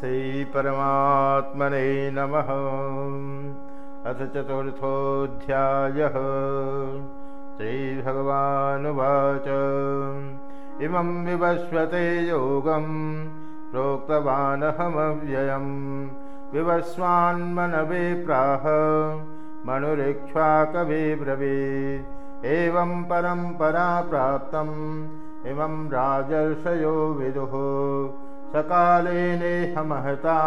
श्रीपरमात्मने नमः। अथ चतुर्थोऽध्यायः। श्रीभगवानुवाच। इमं विवस्वते योगं प्रोक्तवानहमव्ययम्। विवस्वान्मनवे प्राह मनुरिक्ष्वाकविब्रवीत् एवं परम्परा प्राप्तम्। इमं राजर्षयो विदुः सकाले महता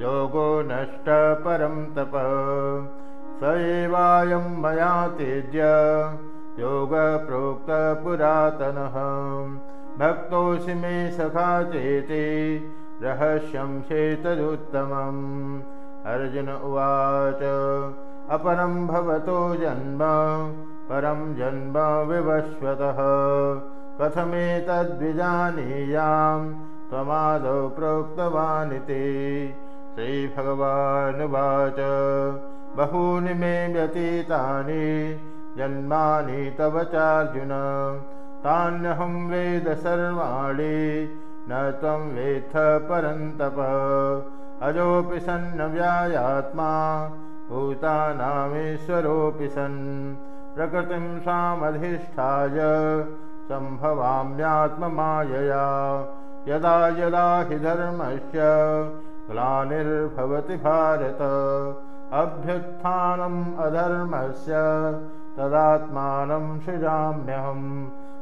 योगो नष्ट परं तप। स एवायं मया त्यज्य योगप्रोक्तपुरातनः भक्तोऽसि मे सखा चेति रहस्यं चेतदुत्तमम्। अर्जुन उवाच अपरं भवतो जन्म परं जन्म विवस्वतः कथमेतद्विजानीयाम् त्वमादौ प्रोक्तवानिति श्रीभगवानुवाच। बहूनि मे व्यतीतानि जन्मानि तव चार्जुन। तान्यहं वेद सर्वाणि न त्वं वेत्थ परन्तप। अजोऽपि सन्नव्यायात्मा भूतानामीश्वरोऽपि सन्। प्रकृतिं स्वामधिष्ठाय सम्भवाम्यात्ममायया यदा यदा हि धर्मस्य ग्लानिर्भवति भारत। अभ्युत्थानम् अधर्मस्य तदात्मानं सृजाम्यहं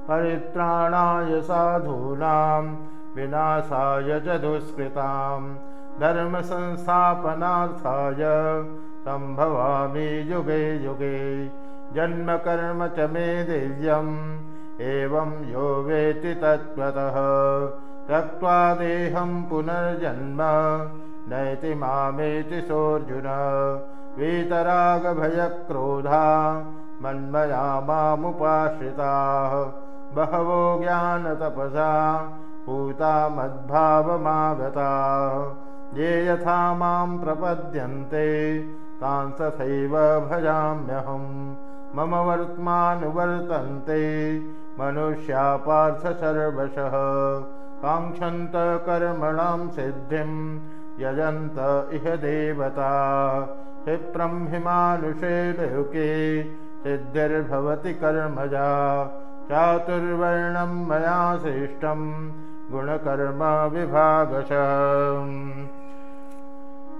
परित्राणाय साधूनां विनाशाय च दुष्कृतां धर्मसंस्थापनार्थाय सम्भवामि युगे युगे। जन्मकर्म च मे दिव्यम् एवं यो वेति तत्त्वतः त्यक्त्वा देहं पुनर्जन्म। नैति मामेति सोऽर्जुन। वीतरागभयक्रोधा। मन्मया मामुपाश्रिताः। बहवो ज्ञानतपसा। पूता मद्भावमागता। ये यथा मां प्रपद्यन्ते तां तथैव भजाम्यहं मम वर्त्मानुवर्तन्ते मनुष्या पार्थ सर्वशः काङ्क्षन्त कर्मणां सिद्धिं यजन्त इह देवता। क्षिप्रं हिमानुषे लोके सिद्धिर्भवति कर्मजा। चातुर्वर्णं मया सृष्टं गुणकर्मविभागश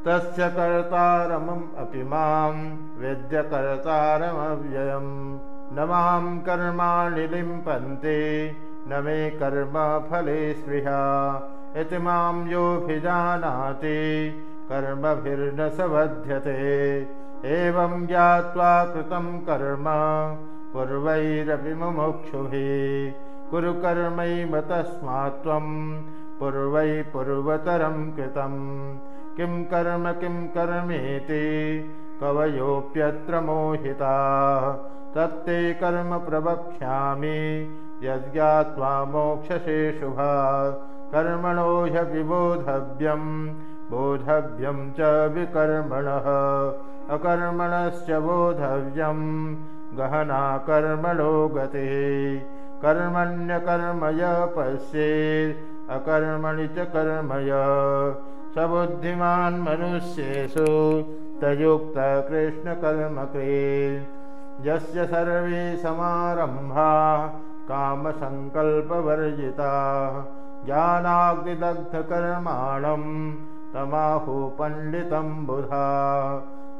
तस्य कर्तारमम् अपि मां वेद्यकर्तारमव्ययं न मां कर्माणि लिम्पन्ते न मे कर्मफले स्पृहा। इति मां योऽभिजानाति कर्मभिर्न स बध्यते एवं ज्ञात्वा कृतं कर्म पूर्वैरपि मुमुक्षुभिः कुरु त्वं पूर्वै पूर्वतरं कृतं। किं कर्म किं कर्मेति कवयोऽप्यत्र मोहिताः तत्ते कर्म प्रवक्ष्यामि यज्ञात्वा मोक्षसे शुभा। कर्मणो ह्यपि बोधव्यं बोधव्यं च विकर्मणः। अकर्मणश्च बोधव्यं गहना कर्मणो गतिः। कर्मण्यकर्मय पश्येत् अकर्मणि च कर्मय। स बुद्धिमान् मनुष्येषु तयुक्तकृष्णकर्मके यस्य सर्वे समारम्भा कामसङ्कल्पवर्जिता। ज्ञानाग्निदग्धकर्माणं तमाहु पण्डितं बुधा।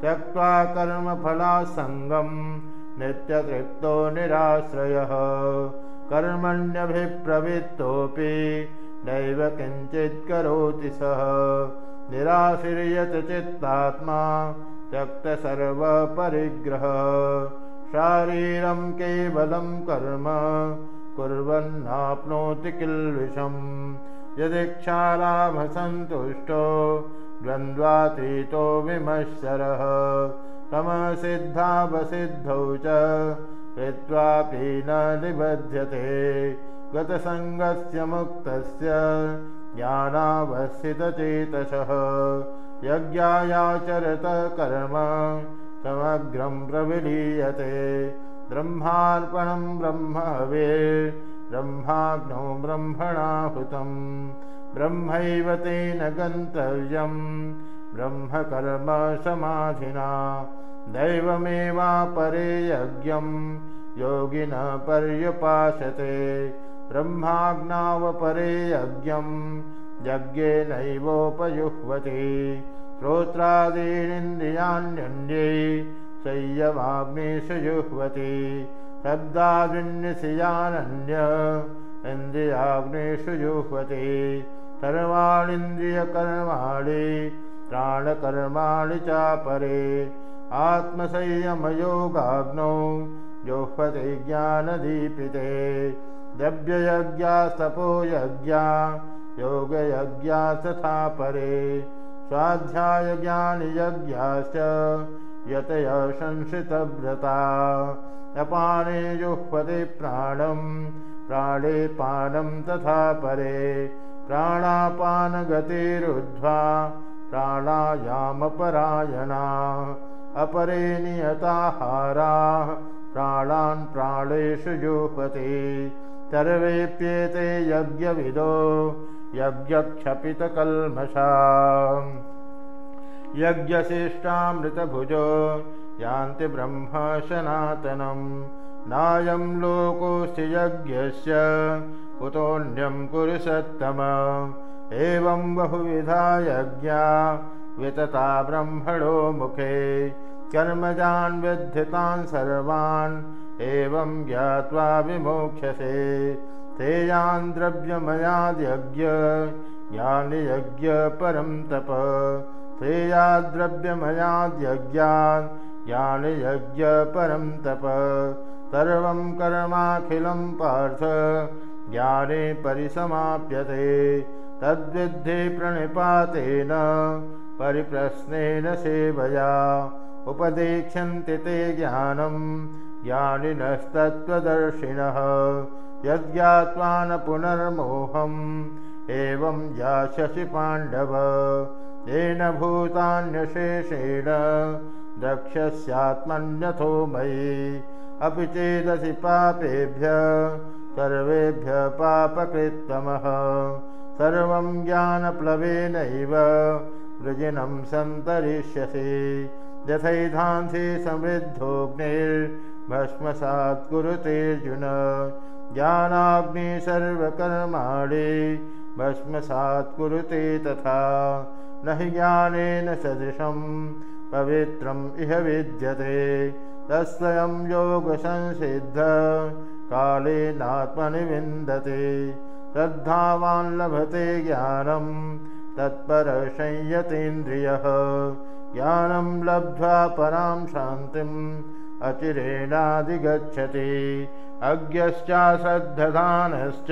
त्यक्त्वा कर्मफलासङ्गं नित्यतृप्तो निराश्रयः। कर्मण्यभिप्रवृत्तोऽपि नैव किञ्चित् करोति सः। निराश्रियत चित्तात्मा त्यक्तसर्वपरिग्रह शारीरं केवलं कर्म कुर्वन्नाप्नोति किल्विषम्। यदीक्षालाभसन्तुष्टो द्वन्द्वातीतो विमत्सरः तमसिद्धावसिद्धौ च कृत्वापि न निबध्यते। गतसङ्गस्य मुक्तस्य ज्ञानावस्थितचेतसः यज्ञायाचरत कर्म समग्रं प्रविलीयते। ब्रह्मार्पणं ब्रह्मवे ब्रह्माग्नौ ब्रह्मणाहुतं। ब्रह्मैव तेन गन्तव्यं ब्रह्मकर्मसमाधिना दैवमेवापरे यज्ञं योगिनः पर्युपासते। ब्रह्माज्ञावपरे यज्ञं यज्ञेनैवोपयुह्वति श्रोत्रादीनिन्द्रियाण्यन्ये संयमाग्निषु जुह्वति शब्दादिन्यसियानन्य इन्द्रियाग्निषु जुह्वति सर्वाणीन्द्रियकर्माणि प्राणकर्माणि चापरे आत्मसंयमयोगाग्नौ जुह्वति ज्ञानदीपिते द्रव्ययज्ञास्तपो यज्ञा योगयज्ञा तथा परे स्वाध्यायज्ञानियज्ञाश्च यतय संसितव्रता अपाने जुह्वति प्राणं प्राणे पानं तथा परे। प्राणापानगतिरुद्ध्वा प्राणायामपरायणा। अपरे नियताहाराः प्राणान् प्राणेषु जुह्वति। सर्वेऽप्येते यज्ञविदो यज्ञक्षपितकल्मषा यज्ञशिष्टामृतभुजो यान्ति ब्रह्म सनातनं नायं लोकोऽस्ति यज्ञस्य कुतोऽन्यं कुरुसत्तम एवं बहुविधा यज्ञा वितता ब्रह्मणो मुखे। कर्मजान् विद्धितान् सर्वान् एवं ज्ञात्वा विमोक्षसे तेयान् द्रव्यमयाद्यज्ञ ज्ञानियज्ञ परं तप। श्रेयाद्रव्यमयाद्यज्ञान् ज्ञानियज्ञ परं तप। सर्वं कर्माखिलं पार्थ ज्ञाने परिसमाप्यते। तद्विद्धि प्रणिपातेन परिप्रश्नेन सेवया। उपदेक्षन्ति ते ज्ञानं ज्ञानिनस्तत्त्वदर्शिनः यज्ञात्वा न पुनर्मोहम् एवं यास्यसि पाण्डव। येन भूतान्यशेषेण द्रक्ष्यस्यात्मन्यथो मयि। अपि चेदसि पापेभ्य सर्वेभ्यः पापकृत्तमः। सर्वं ज्ञानप्लवेनैव वृजिनं सन्तरिष्यसि। यथैधांसि समृद्धोऽग्निर्भस्मसात् कुरुतेऽर्जुन ज्ञानाग्नि सर्वकर्माणि भस्मसात् कुरुते तथा। न हि ज्ञानेन सदृशं पवित्रम् इह विद्यते। तत्स्वयं योगसंसिद्ध कालेनात्मनि विन्दते श्रद्धावान् लभते ज्ञानं तत्परसंयतेन्द्रियः। ज्ञानं लब्ध्वा परां शान्तिम् अचिरेणाधिगच्छति अज्ञश्चाश्रद्धधानश्च।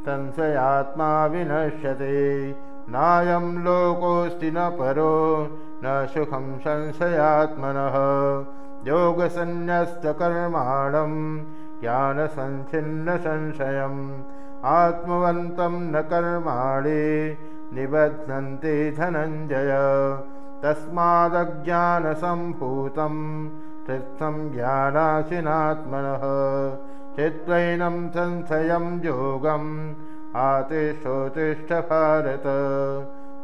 संशयात्मा विनश्यते। नायं लोकोऽस्ति न परो न सुखं संशयात्मनः। योगसन्न्यस्तकर्माणं ज्ञानसञ्छिन्नसंशयम् आत्मवन्तं न कर्माणि निबध्नन्ति धनञ्जय। तस्मादज्ञानसम्भूतं चित्तं ज्ञानाशिनात्मनः। चित्वैनं संशयं योगम् आतिष्ठोतिष्ठ भारत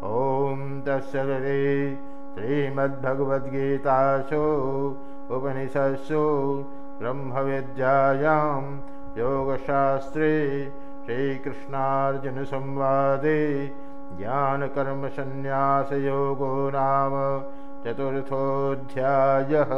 ॐ तस्सरे श्रीमद्भगवद्गीतासु उपनिषत्सु ब्रह्मविद्यायां योगशास्त्रे श्रीकृष्णार्जुनसंवादे ज्ञानकर्मसन्न्यासयोगो नाम चतुर्थोऽध्यायः